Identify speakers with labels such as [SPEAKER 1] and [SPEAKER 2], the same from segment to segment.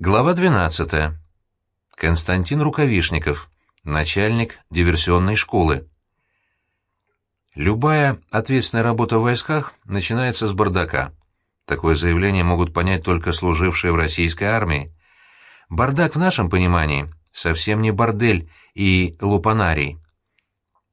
[SPEAKER 1] Глава 12. Константин Рукавишников, начальник диверсионной школы. Любая ответственная работа в войсках начинается с бардака. Такое заявление могут понять только служившие в российской армии. Бардак в нашем понимании совсем не бордель и лупанарий.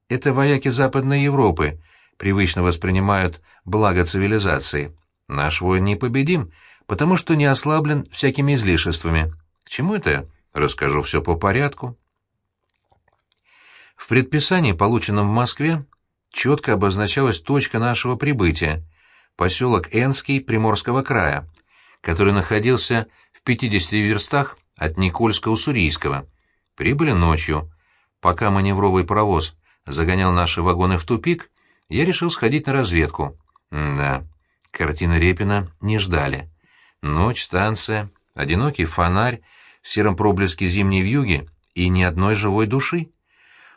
[SPEAKER 1] Это вояки Западной Европы привычно воспринимают благо цивилизации. Наш воин непобедим — потому что не ослаблен всякими излишествами. К чему это? Расскажу все по порядку. В предписании, полученном в Москве, четко обозначалась точка нашего прибытия — поселок Энский Приморского края, который находился в 50 верстах от Никольска-Уссурийского. Прибыли ночью. Пока маневровый паровоз загонял наши вагоны в тупик, я решил сходить на разведку. М да, картины Репина не ждали. Ночь, станция, одинокий фонарь в сером проблеске зимней вьюги и ни одной живой души.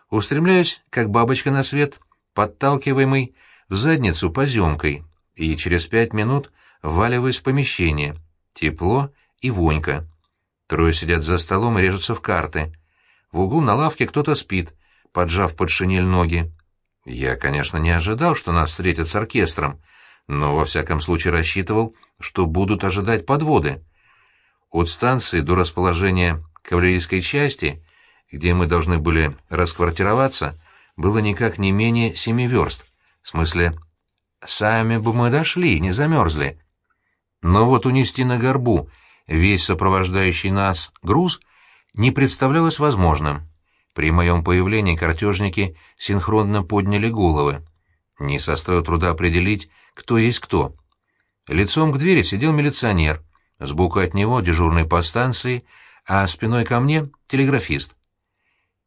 [SPEAKER 1] Устремляюсь, как бабочка на свет, подталкиваемый в задницу поземкой, и через пять минут вваливаюсь в помещение. Тепло и вонька. Трое сидят за столом и режутся в карты. В углу на лавке кто-то спит, поджав под шинель ноги. Я, конечно, не ожидал, что нас встретят с оркестром, но во всяком случае рассчитывал, что будут ожидать подводы. От станции до расположения кавалерийской части, где мы должны были расквартироваться, было никак не менее семи верст. В смысле, сами бы мы дошли, не замерзли. Но вот унести на горбу весь сопровождающий нас груз не представлялось возможным. При моем появлении картежники синхронно подняли головы. Не составило труда определить, кто есть кто. Лицом к двери сидел милиционер, сбоку от него дежурный по станции, а спиной ко мне — телеграфист.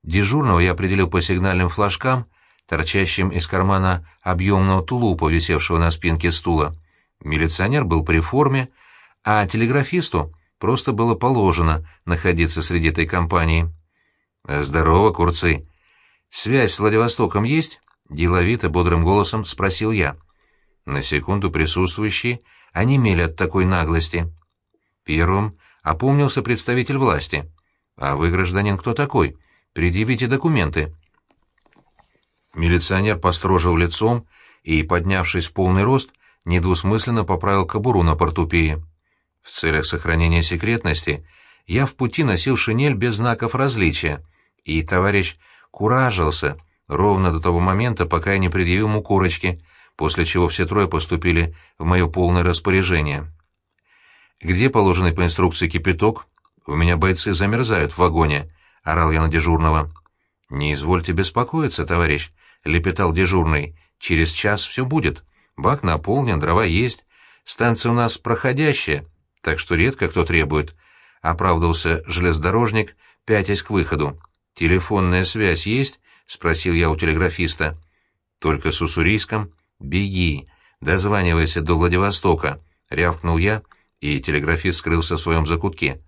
[SPEAKER 1] Дежурного я определил по сигнальным флажкам, торчащим из кармана объемного тулупа, висевшего на спинке стула. Милиционер был при форме, а телеграфисту просто было положено находиться среди этой компании. «Здорово, курцы. Связь с Владивостоком есть?» — деловито, бодрым голосом спросил я. На секунду присутствующие онемели от такой наглости. Первым опомнился представитель власти. «А вы, гражданин, кто такой? Предъявите документы». Милиционер построжил лицом и, поднявшись в полный рост, недвусмысленно поправил кобуру на портупее. В целях сохранения секретности я в пути носил шинель без знаков различия, и товарищ куражился ровно до того момента, пока я не предъявил ему корочки, после чего все трое поступили в мое полное распоряжение. «Где положенный по инструкции кипяток? У меня бойцы замерзают в вагоне», — орал я на дежурного. «Не извольте беспокоиться, товарищ», — лепетал дежурный. «Через час все будет. Бак наполнен, дрова есть. Станция у нас проходящая, так что редко кто требует», — оправдывался железнодорожник, пятясь к выходу. «Телефонная связь есть?» — спросил я у телеграфиста. «Только с Уссурийском?» «Беги! Дозванивайся до Владивостока!» — рявкнул я, и телеграфист скрылся в своем закутке.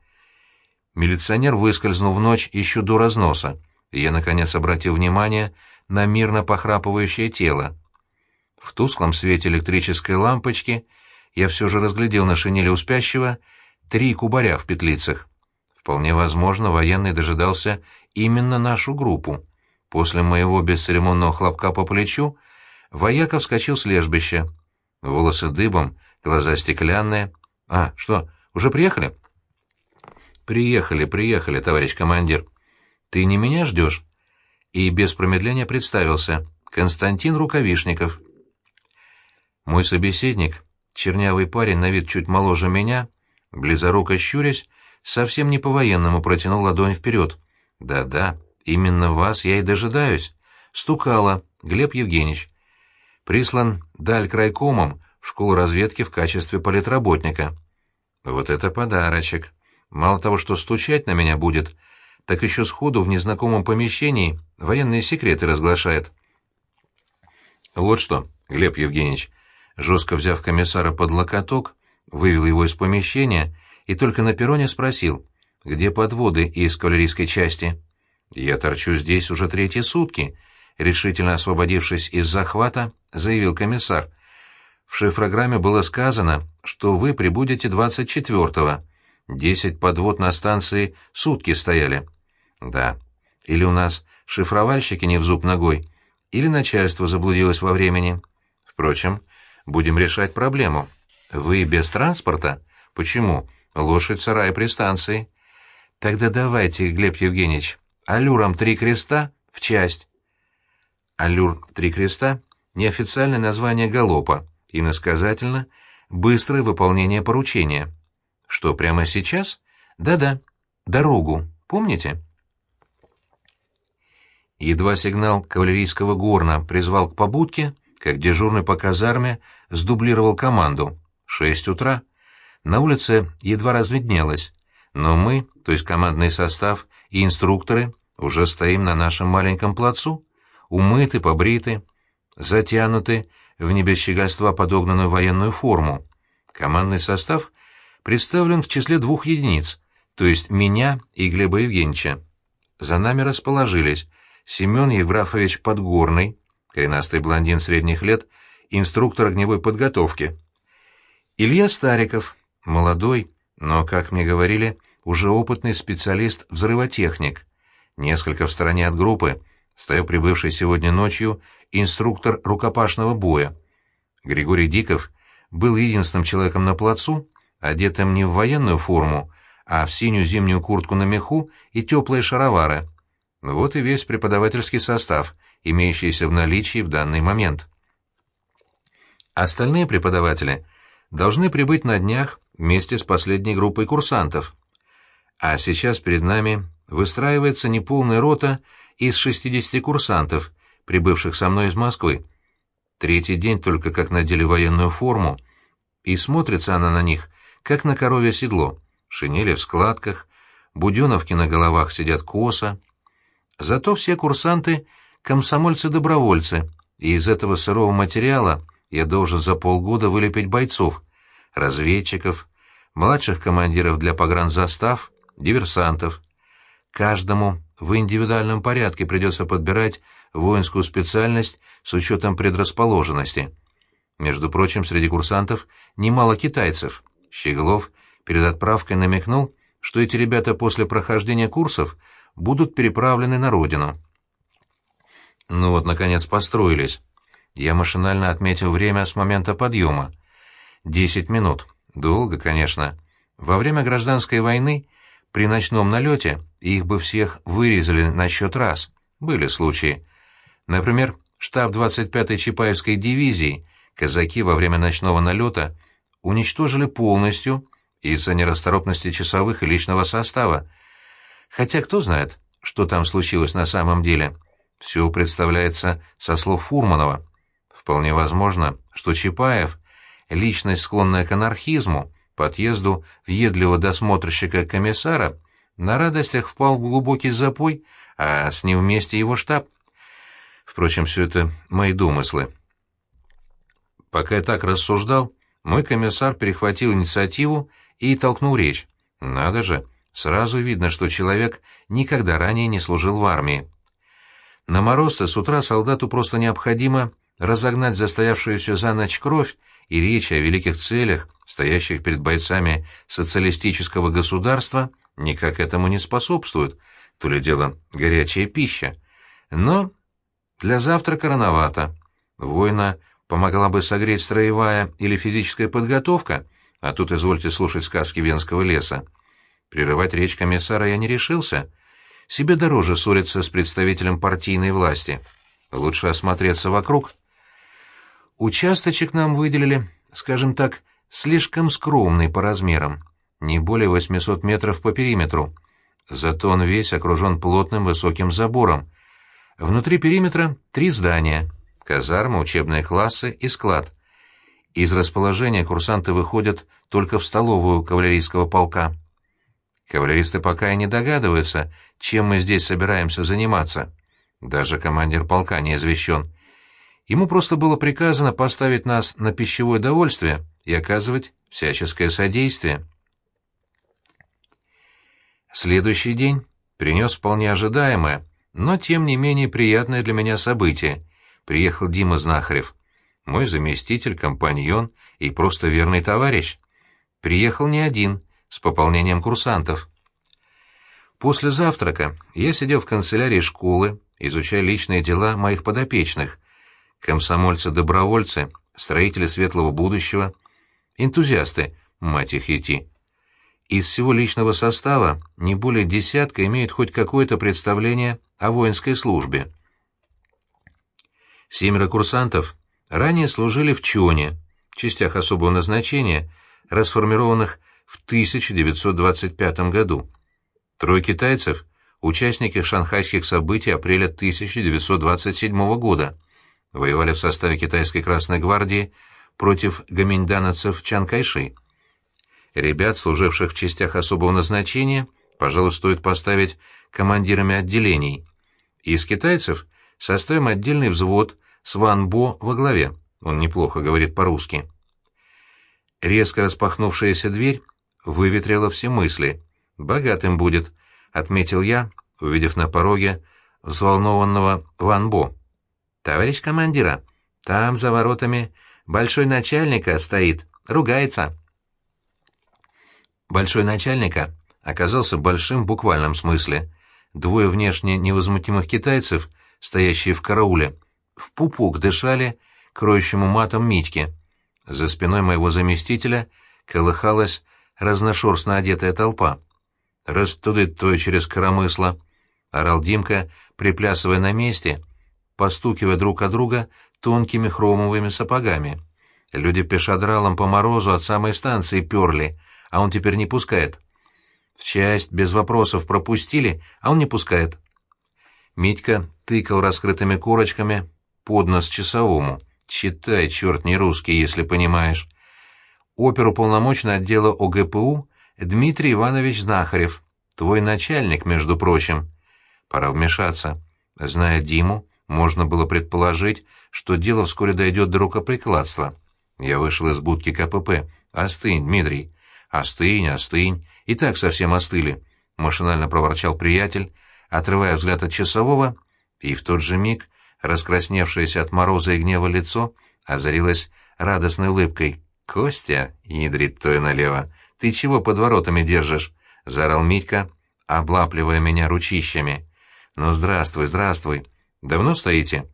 [SPEAKER 1] Милиционер выскользнул в ночь еще до разноса, и я, наконец, обратил внимание на мирно похрапывающее тело. В тусклом свете электрической лампочки я все же разглядел на шинели у спящего три кубаря в петлицах. Вполне возможно, военный дожидался именно нашу группу. После моего бесцеремонного хлопка по плечу Вояка вскочил с лежбища. Волосы дыбом, глаза стеклянные. «А, что, уже приехали?» «Приехали, приехали, товарищ командир. Ты не меня ждешь?» И без промедления представился. Константин Рукавишников. Мой собеседник, чернявый парень на вид чуть моложе меня, близоруко щурясь, совсем не по-военному протянул ладонь вперед. «Да-да, именно вас я и дожидаюсь. Стукало, Глеб Евгеньевич прислан Далькрайкомом в школу разведки в качестве политработника. Вот это подарочек. Мало того, что стучать на меня будет, так еще сходу в незнакомом помещении военные секреты разглашает. Вот что, Глеб Евгеньевич, жестко взяв комиссара под локоток, вывел его из помещения и только на перроне спросил, где подводы из кавалерийской части. «Я торчу здесь уже третьи сутки», решительно освободившись из захвата, заявил комиссар. «В шифрограмме было сказано, что вы прибудете 24-го. Десять подвод на станции сутки стояли. Да. Или у нас шифровальщики не в зуб ногой, или начальство заблудилось во времени. Впрочем, будем решать проблему. Вы без транспорта? Почему? Лошадь в сарае при станции. Тогда давайте, Глеб Евгеньевич, аллюром три креста в часть. Аллюр три креста — неофициальное название галопа, иносказательно — быстрое выполнение поручения. Что, прямо сейчас? Да-да, дорогу, помните? Едва сигнал кавалерийского горна призвал к побудке, как дежурный по казарме сдублировал команду. Шесть утра. На улице едва разведнелось, но мы, то есть командный состав и инструкторы, уже стоим на нашем маленьком плацу, умыты, побриты, затянуты в небесщегольства подогнанную военную форму. Командный состав представлен в числе двух единиц, то есть меня и Глеба Евгеньевича. За нами расположились Семен Евграфович Подгорный, коренастый блондин средних лет, инструктор огневой подготовки. Илья Стариков, молодой, но, как мне говорили, уже опытный специалист-взрывотехник. Несколько в стороне от группы стоял прибывший сегодня ночью инструктор рукопашного боя. Григорий Диков был единственным человеком на плацу, одетым не в военную форму, а в синюю зимнюю куртку на меху и теплые шаровары. Вот и весь преподавательский состав, имеющийся в наличии в данный момент. Остальные преподаватели должны прибыть на днях вместе с последней группой курсантов. А сейчас перед нами выстраивается неполная рота из 60 курсантов, прибывших со мной из Москвы. Третий день только как надели военную форму, и смотрится она на них, как на коровье седло, шинели в складках, буденовки на головах сидят косо, Зато все курсанты — комсомольцы-добровольцы, и из этого сырого материала я должен за полгода вылепить бойцов, разведчиков, младших командиров для погранзастав, диверсантов. Каждому в индивидуальном порядке придется подбирать воинскую специальность с учетом предрасположенности. Между прочим, среди курсантов немало китайцев. Щеглов перед отправкой намекнул, что эти ребята после прохождения курсов будут переправлены на родину. Ну вот, наконец, построились. Я машинально отметил время с момента подъема. Десять минут. Долго, конечно. Во время гражданской войны при ночном налете их бы всех вырезали на счет раз. Были случаи. Например, штаб 25-й Чапаевской дивизии казаки во время ночного налета уничтожили полностью из-за нерасторопности часовых и личного состава, Хотя кто знает, что там случилось на самом деле. Все представляется со слов Фурманова. Вполне возможно, что Чапаев, личность, склонная к анархизму, по отъезду въедливого досмотрщика-комиссара, на радостях впал в глубокий запой, а с ним вместе его штаб. Впрочем, все это мои домыслы. Пока я так рассуждал, мой комиссар перехватил инициативу и толкнул речь. Надо же, Сразу видно, что человек никогда ранее не служил в армии. На мороз-то с утра солдату просто необходимо разогнать застоявшуюся за ночь кровь, и речь о великих целях, стоящих перед бойцами социалистического государства, никак этому не способствует, то ли дело горячая пища. Но для завтрака рановато. Воина помогла бы согреть строевая или физическая подготовка, а тут извольте слушать сказки Венского леса. Прерывать речь комиссара я не решился. Себе дороже ссориться с представителем партийной власти. Лучше осмотреться вокруг. Участочек нам выделили, скажем так, слишком скромный по размерам, не более 800 метров по периметру. Зато он весь окружен плотным высоким забором. Внутри периметра три здания — казарма, учебные классы и склад. Из расположения курсанты выходят только в столовую кавалерийского полка. Кавалеристы пока и не догадываются, чем мы здесь собираемся заниматься. Даже командир полка не извещен. Ему просто было приказано поставить нас на пищевое довольствие и оказывать всяческое содействие. Следующий день принес вполне ожидаемое, но тем не менее приятное для меня событие. Приехал Дима Знахарев, мой заместитель, компаньон и просто верный товарищ. Приехал не один — с пополнением курсантов. После завтрака я сидел в канцелярии школы, изучая личные дела моих подопечных, комсомольцы-добровольцы, строители светлого будущего, энтузиасты, мать их идти. Из всего личного состава не более десятка имеют хоть какое-то представление о воинской службе. Семеро курсантов ранее служили в ЧОНе, частях особого назначения, расформированных в 1925 году. Трое китайцев — участники шанхайских событий апреля 1927 года, воевали в составе китайской Красной гвардии против гоминдановцев Чан Кайши. Ребят, служивших в частях особого назначения, пожалуй, стоит поставить командирами отделений. Из китайцев составим отдельный взвод с Ван Бо во главе, он неплохо говорит по-русски. Резко распахнувшаяся дверь выветрила все мысли. «Богатым будет», — отметил я, увидев на пороге взволнованного Ван Бо. «Товарищ командира, там за воротами большой начальника стоит, ругается». Большой начальника оказался большим в буквальном смысле. Двое внешне невозмутимых китайцев, стоящие в карауле, в пупок дышали кроющему матом Митьке. За спиной моего заместителя колыхалась разношерстно одетая толпа. «Растудит твой через коромысло!» — орал Димка, приплясывая на месте, постукивая друг от друга тонкими хромовыми сапогами. Люди пешедралом по морозу от самой станции перли, а он теперь не пускает. В часть без вопросов пропустили, а он не пускает. Митька тыкал раскрытыми корочками под нос часовому. «Читай, черт не русский, если понимаешь». Оперуполномоченный отдела ОГПУ Дмитрий Иванович Знахарев. Твой начальник, между прочим. Пора вмешаться. Зная Диму, можно было предположить, что дело вскоре дойдет до рукоприкладства. Я вышел из будки КПП. «Остынь, Дмитрий». «Остынь, остынь. И так совсем остыли», — машинально проворчал приятель, отрывая взгляд от часового, и в тот же миг раскрасневшееся от мороза и гнева лицо озарилось радостной улыбкой. «Костя, ядрит той налево, ты чего под воротами держишь?» — заорал Митька, облапливая меня ручищами. «Ну, здравствуй, здравствуй. Давно стоите?»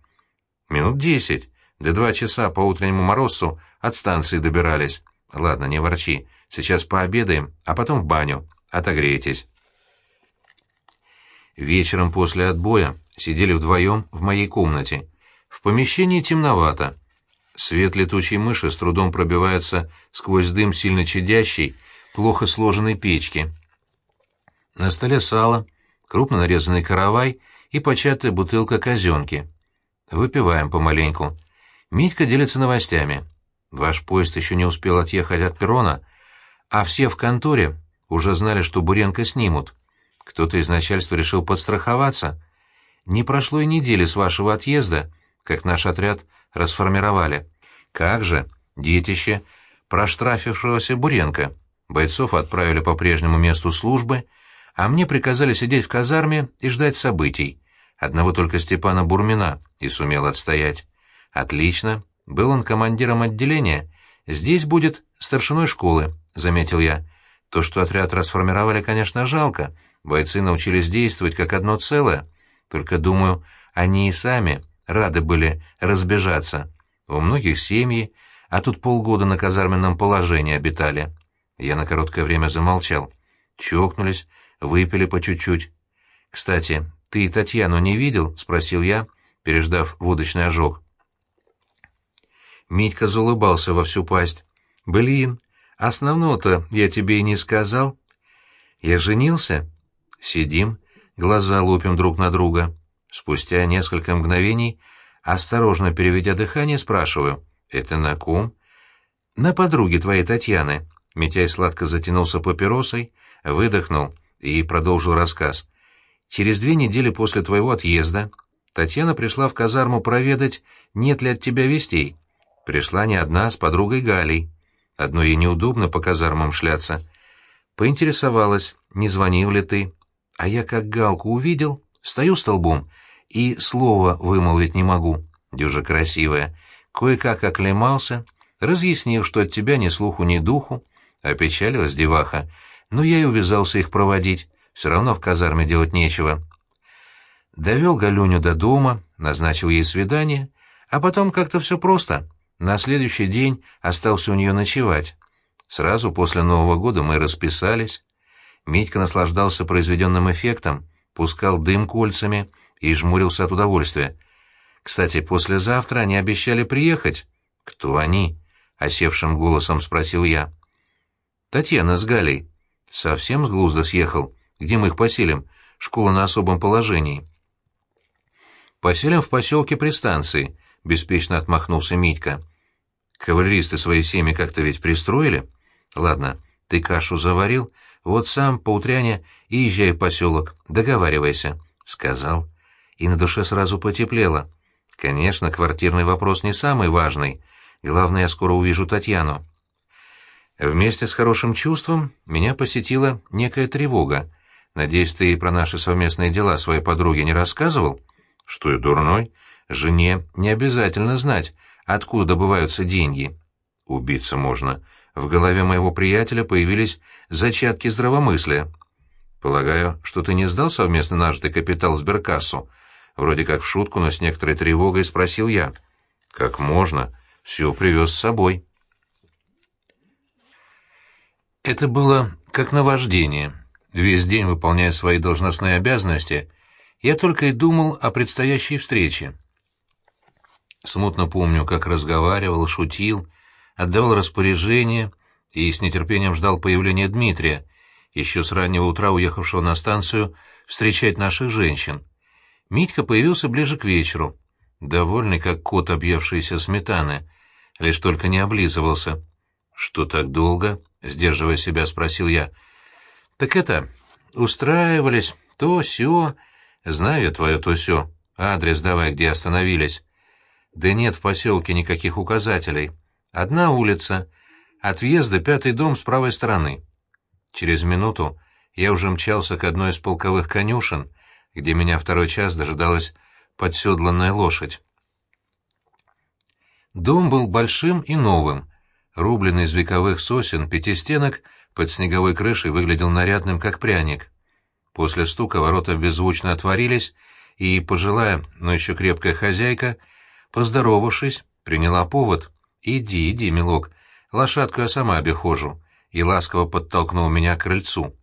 [SPEAKER 1] «Минут десять. До два часа по утреннему морозцу от станции добирались. Ладно, не ворчи. Сейчас пообедаем, а потом в баню. Отогреетесь. Вечером после отбоя сидели вдвоем в моей комнате. В помещении темновато. Свет летучей мыши с трудом пробивается сквозь дым сильно чадящей, плохо сложенной печки. На столе сало, крупно нарезанный каравай и початая бутылка казенки. Выпиваем помаленьку. Митька делится новостями. Ваш поезд еще не успел отъехать от перрона, а все в конторе уже знали, что Буренко снимут. Кто-то из начальства решил подстраховаться. Не прошло и недели с вашего отъезда, как наш отряд расформировали. Как же, детище проштрафившегося Буренко. Бойцов отправили по прежнему месту службы, а мне приказали сидеть в казарме и ждать событий. Одного только Степана Бурмина и сумел отстоять. Отлично, был он командиром отделения. Здесь будет старшиной школы. — заметил я. «То, что отряд расформировали, конечно, жалко. Бойцы научились действовать как одно целое. Только, думаю, они и сами рады были разбежаться. У многих семьи, а тут полгода на казарменном положении обитали». Я на короткое время замолчал. Чокнулись, выпили по чуть-чуть. «Кстати, ты Татьяну не видел?» — спросил я, переждав водочный ожог. Митька заулыбался во всю пасть. «Блин, Основного-то я тебе и не сказал. Я женился. Сидим, глаза лупим друг на друга. Спустя несколько мгновений, осторожно переведя дыхание, спрашиваю. «Это на ком?» «На подруге твоей Татьяны». Митяй сладко затянулся папиросой, выдохнул и продолжил рассказ. «Через две недели после твоего отъезда Татьяна пришла в казарму проведать, нет ли от тебя вестей. Пришла не одна, с подругой Галей. Одно ей неудобно по казармам шляться. Поинтересовалась, не звонил ли ты. А я как галку увидел, стою столбом и слова вымолвить не могу. Дюжа красивая. Кое-как оклемался, разъяснил, что от тебя ни слуху, ни духу. Опечалилась деваха. Но я и увязался их проводить, все равно в казарме делать нечего. Довел Галюню до дома, назначил ей свидание, а потом как-то все просто. На следующий день остался у нее ночевать. Сразу после Нового года мы расписались. Митька наслаждался произведенным эффектом, пускал дым кольцами и жмурился от удовольствия. Кстати, послезавтра они обещали приехать. «Кто они?» — осевшим голосом спросил я. «Татьяна с Галей. Совсем с глузда съехал. Где мы их поселим? Школа на особом положении». «Поселим в поселке при станции», — беспечно отмахнулся Митька. «Кавалеристы свои семьи как-то ведь пристроили? Ладно, ты кашу заварил, вот сам по утряне и езжай в поселок, договаривайся», — сказал. И на душе сразу потеплело. Конечно, квартирный вопрос не самый важный. Главное, я скоро увижу Татьяну. Вместе с хорошим чувством меня посетила некая тревога. Надеюсь, ты про наши совместные дела своей подруге не рассказывал? Что я дурной? Жене не обязательно знать, откуда добываются деньги. Убиться можно. В голове моего приятеля появились зачатки здравомыслия. Полагаю, что ты не сдал совместно нажитый капитал сберкассу? Вроде как в шутку, но с некоторой тревогой спросил я. Как можно? Все привез с собой. Это было как наваждение. Весь день, выполняя свои должностные обязанности, я только и думал о предстоящей встрече. Смутно помню, как разговаривал, шутил, отдавал распоряжения и с нетерпением ждал появления Дмитрия, еще с раннего утра уехавшего на станцию встречать наших женщин. Митька появился ближе к вечеру, довольный, как кот, объевшийся сметаны, лишь только не облизывался. «Что так долго?» — сдерживая себя, спросил я. «Так это, устраивались, то-сё...» Знаю я твое то все. Адрес давай, где остановились. Да нет в поселке никаких указателей. Одна улица. От въезда пятый дом с правой стороны. Через минуту я уже мчался к одной из полковых конюшен, где меня второй час дожидалась подседланная лошадь. Дом был большим и новым. Рубленный из вековых сосен пятистенок под снеговой крышей выглядел нарядным, как пряник. После стука ворота беззвучно отворились, и пожилая, но еще крепкая хозяйка, поздоровавшись, приняла повод. «Иди, иди, милок, лошадку я сама обихожу», и ласково подтолкнул меня к крыльцу.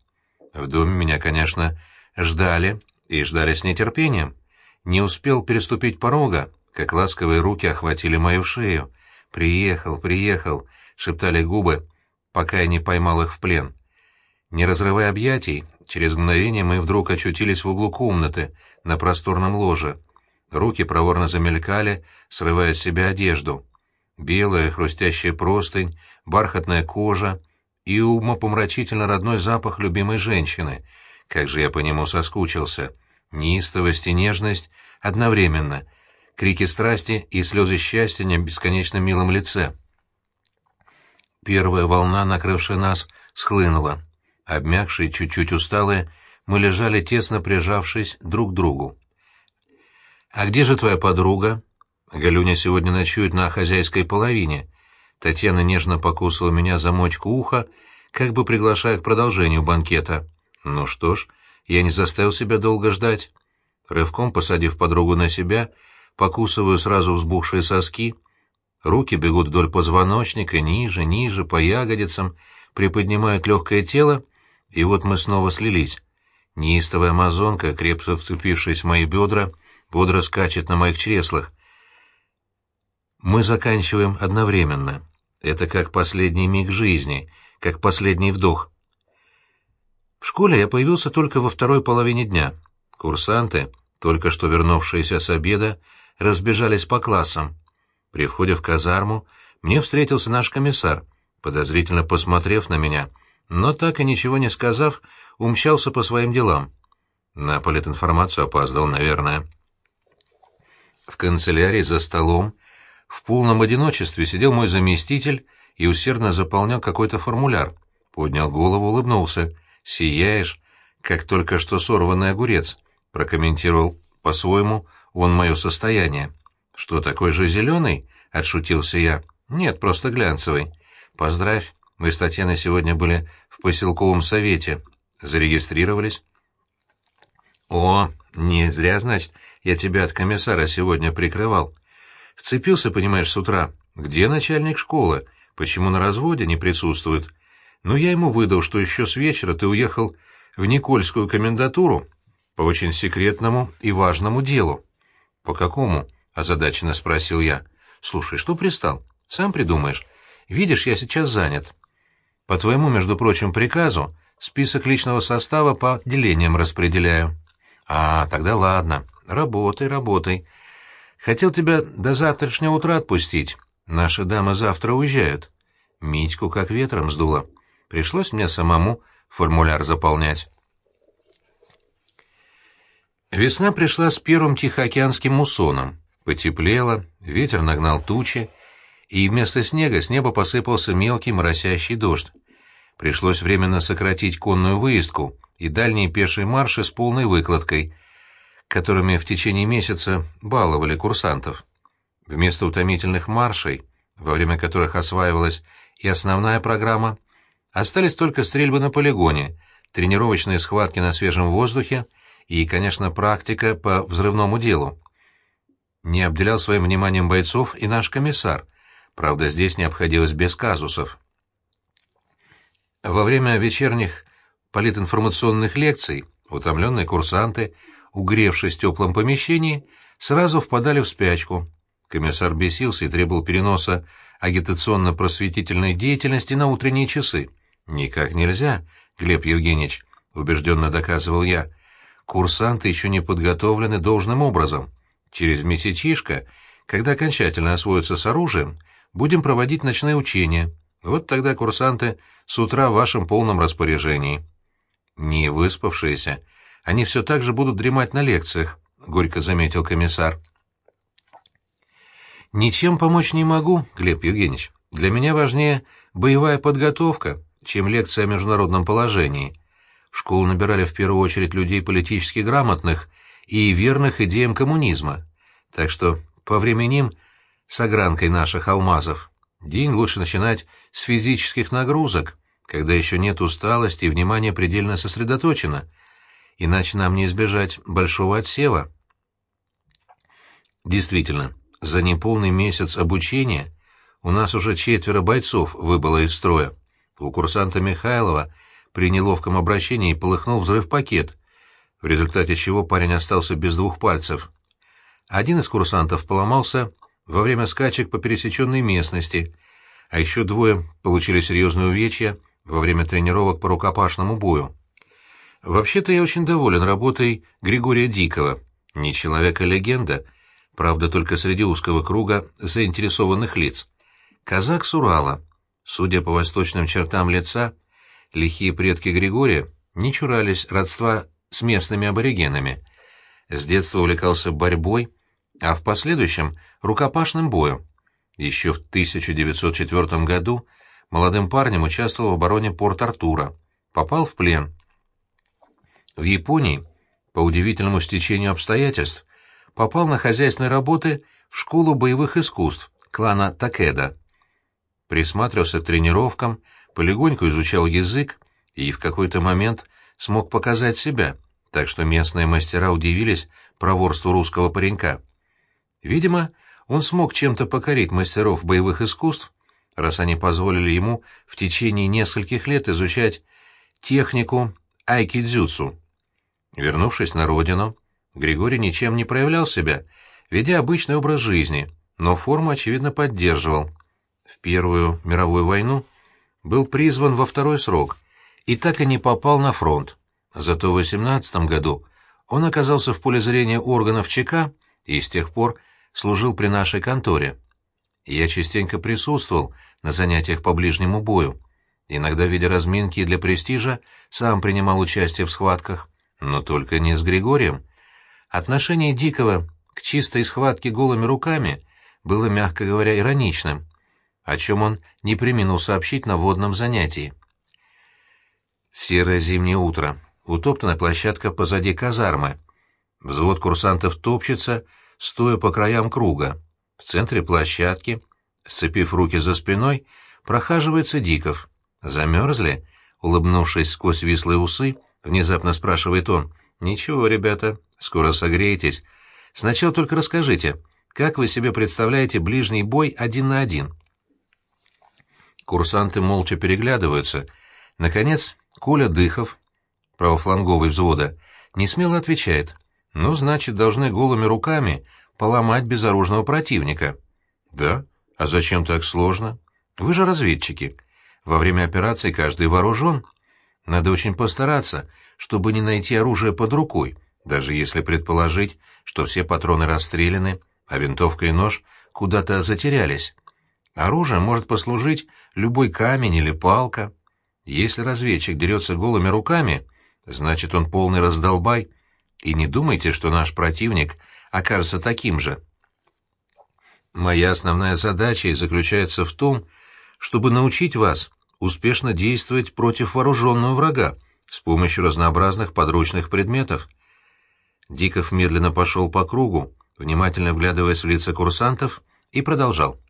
[SPEAKER 1] В доме меня, конечно, ждали, и ждали с нетерпением. Не успел переступить порога, как ласковые руки охватили мою шею. «Приехал, приехал», — шептали губы, пока я не поймал их в плен. Не разрывая объятий, Через мгновение мы вдруг очутились в углу комнаты, на просторном ложе. Руки проворно замелькали, срывая с себя одежду. Белая хрустящая простынь, бархатная кожа и умопомрачительно родной запах любимой женщины. Как же я по нему соскучился. Неистовость и нежность одновременно. Крики страсти и слезы счастья на бесконечно милом лице. Первая волна, накрывшая нас, схлынула. Обмякшие, чуть-чуть усталые, мы лежали тесно прижавшись друг к другу. «А где же твоя подруга?» «Галюня сегодня ночует на хозяйской половине». Татьяна нежно покусала меня за мочку уха, как бы приглашая к продолжению банкета. «Ну что ж, я не заставил себя долго ждать». Рывком посадив подругу на себя, покусываю сразу взбухшие соски. Руки бегут вдоль позвоночника, ниже, ниже, по ягодицам, приподнимают легкое тело и вот мы снова слились. Неистовая амазонка, крепко вцепившись в мои бедра, бодро скачет на моих чреслах. Мы заканчиваем одновременно. Это как последний миг жизни, как последний вдох. В школе я появился только во второй половине дня. Курсанты, только что вернувшиеся с обеда, разбежались по классам. При входе в казарму мне встретился наш комиссар, подозрительно посмотрев на меня — но так и ничего не сказав, умчался по своим делам. На политинформацию опаздывал, наверное. В канцелярии за столом в полном одиночестве сидел мой заместитель и усердно заполнял какой-то формуляр. Поднял голову, улыбнулся. «Сияешь, как только что сорванный огурец», — прокомментировал по-своему он мое состояние. «Что, такой же зеленый?» — отшутился я. «Нет, просто глянцевый. Поздравь, Мы с Татьяной сегодня были в поселковом совете. Зарегистрировались. О, не зря, значит, я тебя от комиссара сегодня прикрывал. Вцепился, понимаешь, с утра. Где начальник школы? Почему на разводе не присутствует? Ну, я ему выдал, что еще с вечера ты уехал в Никольскую комендатуру по очень секретному и важному делу. — По какому? — озадаченно спросил я. — Слушай, что пристал? Сам придумаешь. Видишь, я сейчас занят. По твоему, между прочим, приказу список личного состава по отделениям распределяю. А, тогда ладно. Работай, работай. Хотел тебя до завтрашнего утра отпустить. Наши дамы завтра уезжают. Митьку как ветром сдуло. Пришлось мне самому формуляр заполнять. Весна пришла с первым тихоокеанским муссоном. Потеплело, ветер нагнал тучи, и вместо снега с неба посыпался мелкий моросящий дождь. Пришлось временно сократить конную выездку и дальние пешие марши с полной выкладкой, которыми в течение месяца баловали курсантов. Вместо утомительных маршей, во время которых осваивалась и основная программа, остались только стрельбы на полигоне, тренировочные схватки на свежем воздухе и, конечно, практика по взрывному делу. Не обделял своим вниманием бойцов и наш комиссар, правда, здесь не обходилось без казусов. Во время вечерних политинформационных лекций утомленные курсанты, угревшись в теплом помещении, сразу впадали в спячку. Комиссар бесился и требовал переноса агитационно-просветительной деятельности на утренние часы. «Никак нельзя, Глеб Евгеньевич», — убежденно доказывал я. «Курсанты еще не подготовлены должным образом. Через месячишко, когда окончательно освоятся с оружием, будем проводить ночные учения». Вот тогда курсанты с утра в вашем полном распоряжении. Не выспавшиеся, они все так же будут дремать на лекциях, — горько заметил комиссар. Ничем помочь не могу, Глеб Евгеньевич. Для меня важнее боевая подготовка, чем лекция о международном положении. Школу набирали в первую очередь людей политически грамотных и верных идеям коммунизма, так что по временем с огранкой наших алмазов. День лучше начинать с физических нагрузок, когда еще нет усталости и внимание предельно сосредоточено, иначе нам не избежать большого отсева. Действительно, за неполный месяц обучения у нас уже четверо бойцов выбыло из строя. У курсанта Михайлова при неловком обращении полыхнул взрыв-пакет, в результате чего парень остался без двух пальцев. Один из курсантов поломался во время скачек по пересеченной местности, а еще двое получили серьезные увечья во время тренировок по рукопашному бою. Вообще-то я очень доволен работой Григория Дикого. Не человека-легенда, правда, только среди узкого круга заинтересованных лиц. Казак с Урала. Судя по восточным чертам лица, лихие предки Григория не чурались родства с местными аборигенами. С детства увлекался борьбой, а в последующем — рукопашным боем. Еще в 1904 году молодым парнем участвовал в обороне Порт-Артура, попал в плен. В Японии, по удивительному стечению обстоятельств, попал на хозяйственные работы в школу боевых искусств клана Такеда. Присматривался к тренировкам, полегоньку изучал язык и в какой-то момент смог показать себя, так что местные мастера удивились проворству русского паренька. Видимо, он смог чем-то покорить мастеров боевых искусств, раз они позволили ему в течение нескольких лет изучать технику айкидзюцу. Вернувшись на родину, Григорий ничем не проявлял себя, ведя обычный образ жизни, но форму, очевидно, поддерживал. В Первую мировую войну был призван во второй срок и так и не попал на фронт. Зато в 18 году он оказался в поле зрения органов ЧК и с тех пор служил при нашей конторе. Я частенько присутствовал на занятиях по ближнему бою. Иногда в виде разминки для престижа сам принимал участие в схватках, но только не с Григорием. Отношение Дикого к чистой схватке голыми руками было, мягко говоря, ироничным, о чем он не приминул сообщить на водном занятии. Серое зимнее утро. Утоптанная площадка позади казармы. Взвод курсантов топчется, стоя по краям круга. В центре площадки, сцепив руки за спиной, прохаживается Диков. Замерзли? Улыбнувшись сквозь вислые усы, внезапно спрашивает он. Ничего, ребята, скоро согреетесь. Сначала только расскажите, как вы себе представляете ближний бой один на один? Курсанты молча переглядываются. Наконец, Коля Дыхов, правофланговый взвода, не смело отвечает. Ну, значит, должны голыми руками поломать безоружного противника. Да? А зачем так сложно? Вы же разведчики. Во время операции каждый вооружен. Надо очень постараться, чтобы не найти оружие под рукой, даже если предположить, что все патроны расстреляны, а винтовка и нож куда-то затерялись. Оружием может послужить любой камень или палка. Если разведчик дерется голыми руками, значит, он полный раздолбай. И не думайте, что наш противник окажется таким же. Моя основная задача и заключается в том, чтобы научить вас успешно действовать против вооруженного врага с помощью разнообразных подручных предметов. Диков медленно пошел по кругу, внимательно вглядываясь в лица курсантов, и продолжал.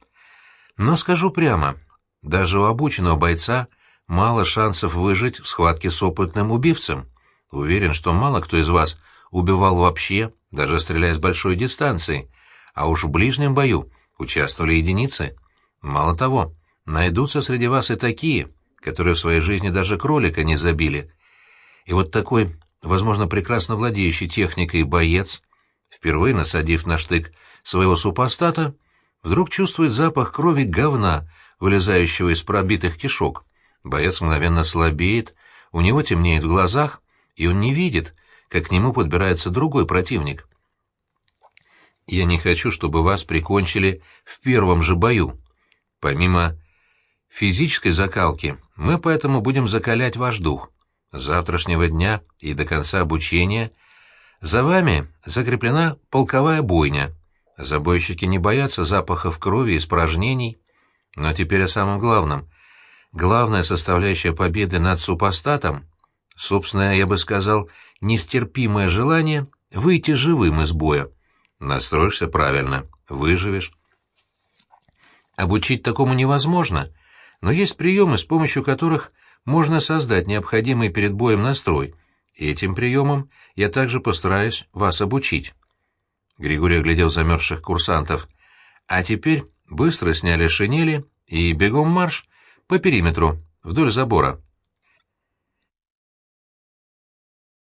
[SPEAKER 1] «Но скажу прямо, даже у обученного бойца мало шансов выжить в схватке с опытным убивцем. Уверен, что мало кто из вас убивал вообще, даже стреляя с большой дистанции, а уж в ближнем бою участвовали единицы. Мало того, Найдутся среди вас и такие, которые в своей жизни даже кролика не забили. И вот такой, возможно, прекрасно владеющий техникой боец, впервые насадив на штык своего супостата, вдруг чувствует запах крови говна, вылезающего из пробитых кишок. Боец мгновенно слабеет, у него темнеет в глазах, и он не видит, как к нему подбирается другой противник. Я не хочу, чтобы вас прикончили в первом же бою. Помимо физической закалки мы поэтому будем закалять ваш дух. С завтрашнего дня и до конца обучения за вами закреплена полковая бойня. Забойщики не боятся запахов крови и испражнений. Но теперь о самом главном. Главная составляющая победы над супостатом — собственное, я бы сказал, нестерпимое желание выйти живым из боя. Настроишься правильно, выживешь. Обучить такому невозможно, но есть приемы, с помощью которых можно создать необходимый перед боем настрой, этим приемом я также постараюсь вас обучить. Григорий оглядел замерзших курсантов. А теперь быстро сняли шинели и бегом марш по периметру, вдоль забора.